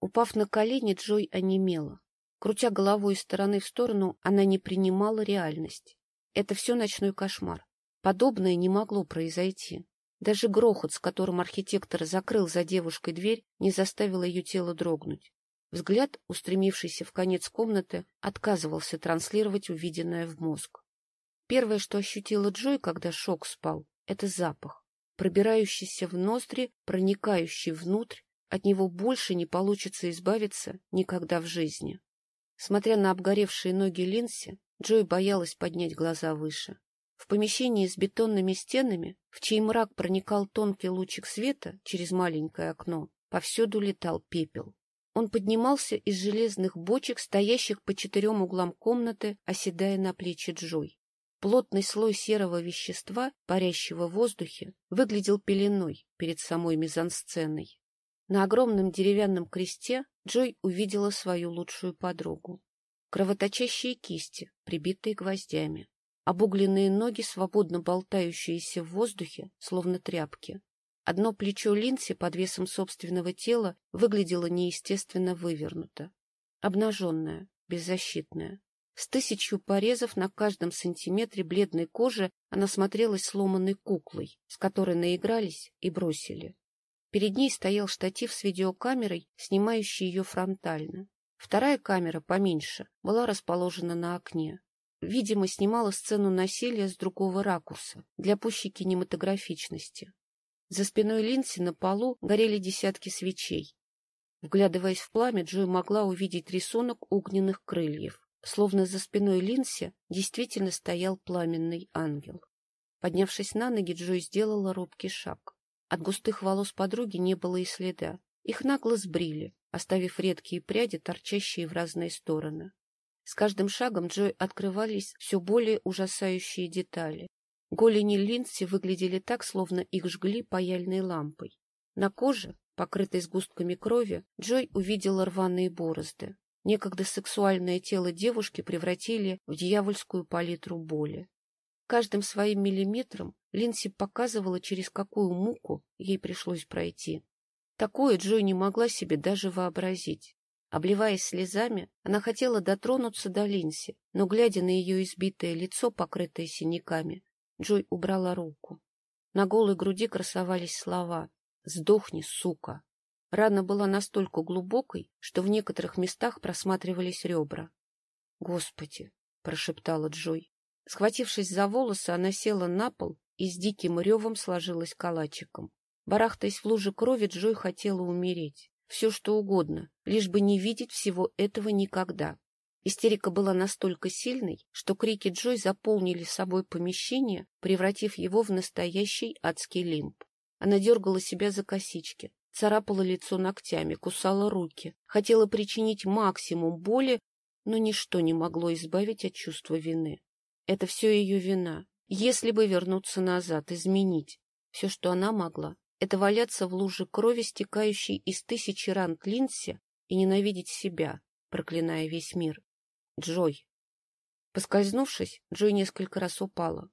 Упав на колени, Джой онемела. Крутя головой из стороны в сторону, она не принимала реальность. Это все ночной кошмар. Подобное не могло произойти. Даже грохот, с которым архитектор закрыл за девушкой дверь, не заставил ее тело дрогнуть. Взгляд, устремившийся в конец комнаты, отказывался транслировать увиденное в мозг. Первое, что ощутила Джой, когда шок спал, — это запах, пробирающийся в ноздри, проникающий внутрь, от него больше не получится избавиться никогда в жизни. Смотря на обгоревшие ноги Линси, Джой боялась поднять глаза выше. В помещении с бетонными стенами, в чей мрак проникал тонкий лучик света через маленькое окно, повсюду летал пепел. Он поднимался из железных бочек, стоящих по четырем углам комнаты, оседая на плечи Джой. Плотный слой серого вещества, парящего в воздухе, выглядел пеленой перед самой мизансценой. На огромном деревянном кресте Джой увидела свою лучшую подругу. Кровоточащие кисти, прибитые гвоздями, обугленные ноги, свободно болтающиеся в воздухе, словно тряпки. Одно плечо Линси под весом собственного тела выглядело неестественно вывернуто. Обнаженное, беззащитное. С тысячью порезов на каждом сантиметре бледной кожи она смотрелась сломанной куклой, с которой наигрались и бросили. Перед ней стоял штатив с видеокамерой, снимающий ее фронтально. Вторая камера, поменьше, была расположена на окне. Видимо, снимала сцену насилия с другого ракурса, для пущей кинематографичности. За спиной Линси на полу горели десятки свечей. Вглядываясь в пламя, Джой могла увидеть рисунок огненных крыльев. Словно за спиной Линси действительно стоял пламенный ангел. Поднявшись на ноги, Джой сделала робкий шаг. От густых волос подруги не было и следа. Их нагло сбрили, оставив редкие пряди, торчащие в разные стороны. С каждым шагом Джой открывались все более ужасающие детали. Голени Линдси выглядели так, словно их жгли паяльной лампой. На коже, покрытой сгустками крови, Джой увидела рваные борозды. Некогда сексуальное тело девушки превратили в дьявольскую палитру боли. Каждым своим миллиметром Линси показывала, через какую муку ей пришлось пройти. Такое Джой не могла себе даже вообразить. Обливаясь слезами, она хотела дотронуться до Линси, но, глядя на ее избитое лицо, покрытое синяками, Джой убрала руку. На голой груди красовались слова «Сдохни, сука!». Рана была настолько глубокой, что в некоторых местах просматривались ребра. «Господи!» — прошептала Джой. Схватившись за волосы, она села на пол и с диким ревом сложилась калачиком. Барахтаясь в луже крови, Джой хотела умереть. Все, что угодно, лишь бы не видеть всего этого никогда. Истерика была настолько сильной, что крики Джой заполнили собой помещение, превратив его в настоящий адский лимб. Она дергала себя за косички, царапала лицо ногтями, кусала руки, хотела причинить максимум боли, но ничто не могло избавить от чувства вины. Это все ее вина. Если бы вернуться назад, изменить, все, что она могла, это валяться в луже крови, стекающей из тысячи ран Линси, и ненавидеть себя, проклиная весь мир. Джой. Поскользнувшись, Джой несколько раз упала.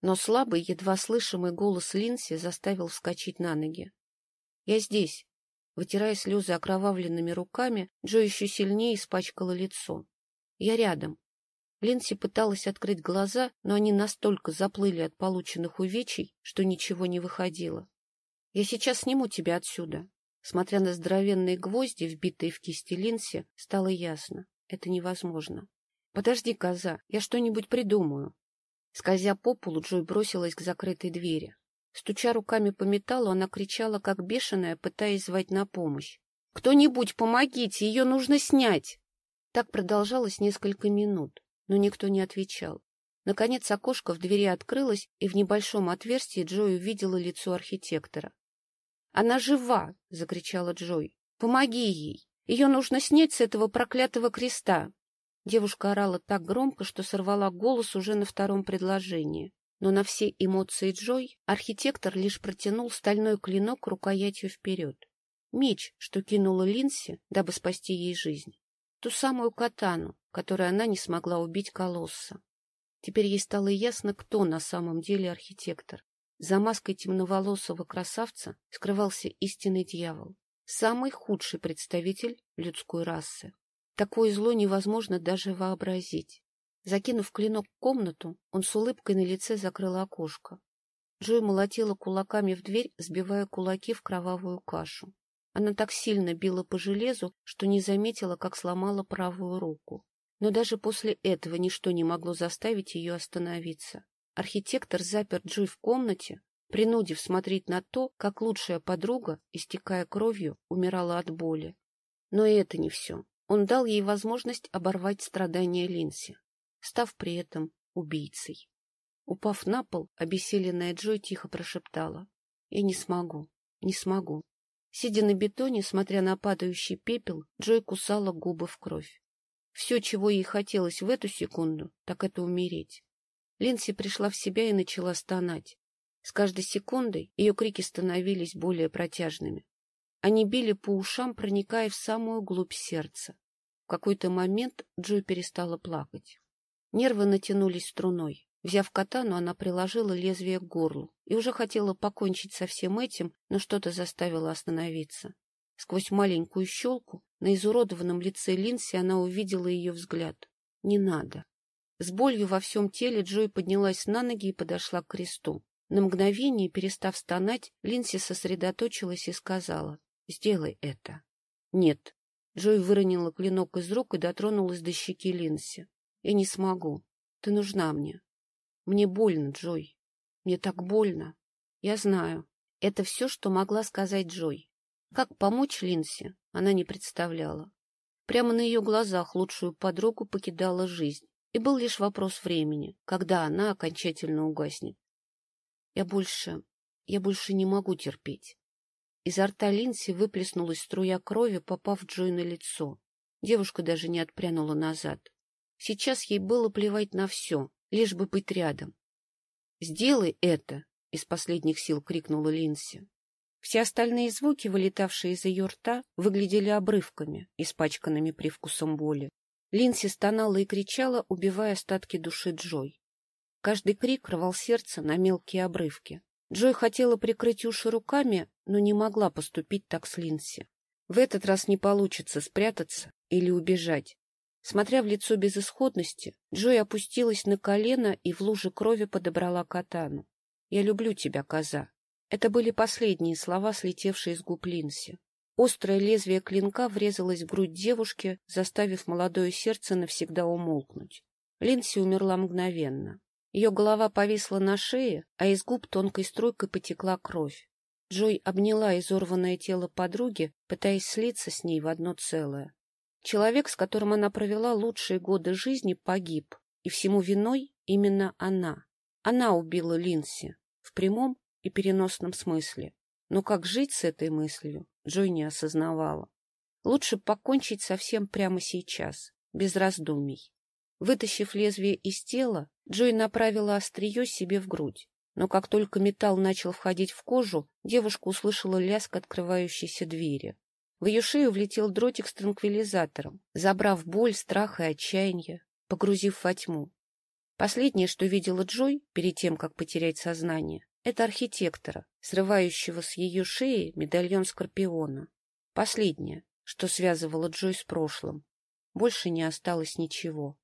Но слабый, едва слышимый голос Линси заставил вскочить на ноги. — Я здесь. Вытирая слезы окровавленными руками, Джой еще сильнее испачкала лицо. — Я рядом. Линси пыталась открыть глаза, но они настолько заплыли от полученных увечий, что ничего не выходило. — Я сейчас сниму тебя отсюда. Смотря на здоровенные гвозди, вбитые в кисти Линси, стало ясно. Это невозможно. Подожди, коза, я что-нибудь придумаю. Скользя по полу, Джой бросилась к закрытой двери. Стуча руками по металлу, она кричала, как бешеная, пытаясь звать на помощь. «Кто-нибудь, помогите! Ее нужно снять!» Так продолжалось несколько минут, но никто не отвечал. Наконец окошко в двери открылось, и в небольшом отверстии Джой увидела лицо архитектора. «Она жива!» — закричала Джой. «Помоги ей!» Ее нужно снять с этого проклятого креста. Девушка орала так громко, что сорвала голос уже на втором предложении. Но на все эмоции Джой архитектор лишь протянул стальной клинок рукоятью вперед. Меч, что кинула Линси, дабы спасти ей жизнь. Ту самую катану, которой она не смогла убить колосса. Теперь ей стало ясно, кто на самом деле архитектор. За маской темноволосого красавца скрывался истинный дьявол. самый худший представитель людской расы. Такое зло невозможно даже вообразить. Закинув клинок в комнату, он с улыбкой на лице закрыл окошко. Джой молотила кулаками в дверь, сбивая кулаки в кровавую кашу. Она так сильно била по железу, что не заметила, как сломала правую руку. Но даже после этого ничто не могло заставить ее остановиться. Архитектор запер Джой в комнате, принудив смотреть на то, как лучшая подруга, истекая кровью, умирала от боли. Но и это не все. Он дал ей возможность оборвать страдания Линси, став при этом убийцей. Упав на пол, обессиленная Джой тихо прошептала. — Я не смогу, не смогу. Сидя на бетоне, смотря на падающий пепел, Джой кусала губы в кровь. Все, чего ей хотелось в эту секунду, так это умереть. Линси пришла в себя и начала стонать. С каждой секундой ее крики становились более протяжными. Они били по ушам, проникая в самую глубь сердца. В какой-то момент Джой перестала плакать. Нервы натянулись струной. Взяв катану, она приложила лезвие к горлу и уже хотела покончить со всем этим, но что-то заставило остановиться. Сквозь маленькую щелку на изуродованном лице Линси она увидела ее взгляд. «Не надо». С болью во всем теле Джой поднялась на ноги и подошла к кресту. На мгновение, перестав стонать, Линси сосредоточилась и сказала «Сделай это». «Нет». Джой выронила клинок из рук и дотронулась до щеки Линси. «Я не смогу. Ты нужна мне. Мне больно, Джой. Мне так больно. Я знаю. Это все, что могла сказать Джой. Как помочь Линсе, она не представляла. Прямо на ее глазах лучшую подругу покидала жизнь, и был лишь вопрос времени, когда она окончательно угаснет. Я больше... я больше не могу терпеть. Изо рта Линси выплеснулась струя крови, попав Джой на лицо. Девушка даже не отпрянула назад. Сейчас ей было плевать на все, лишь бы быть рядом. «Сделай это!» — из последних сил крикнула Линси. Все остальные звуки, вылетавшие из ее рта, выглядели обрывками, испачканными привкусом боли. Линси стонала и кричала, убивая остатки души Джой. Каждый крик рвал сердце на мелкие обрывки. Джой хотела прикрыть уши руками, но не могла поступить так с Линси. В этот раз не получится спрятаться или убежать. Смотря в лицо безысходности, Джой опустилась на колено и в луже крови подобрала катану. «Я люблю тебя, коза», это были последние слова, слетевшие с губ Линси. Острое лезвие клинка врезалось в грудь девушки, заставив молодое сердце навсегда умолкнуть. Линси умерла мгновенно. Ее голова повисла на шее, а из губ тонкой струйкой потекла кровь. Джой обняла изорванное тело подруги, пытаясь слиться с ней в одно целое. Человек, с которым она провела лучшие годы жизни, погиб, и всему виной именно она. Она убила Линси, в прямом и переносном смысле. Но как жить с этой мыслью, Джой не осознавала. Лучше покончить совсем прямо сейчас, без раздумий. Вытащив лезвие из тела, Джой направила острие себе в грудь. Но как только металл начал входить в кожу, девушка услышала лязг открывающейся двери. В ее шею влетел дротик с транквилизатором, забрав боль, страх и отчаяние, погрузив во тьму. Последнее, что видела Джой перед тем, как потерять сознание, это архитектора, срывающего с ее шеи медальон Скорпиона. Последнее, что связывало Джой с прошлым. Больше не осталось ничего.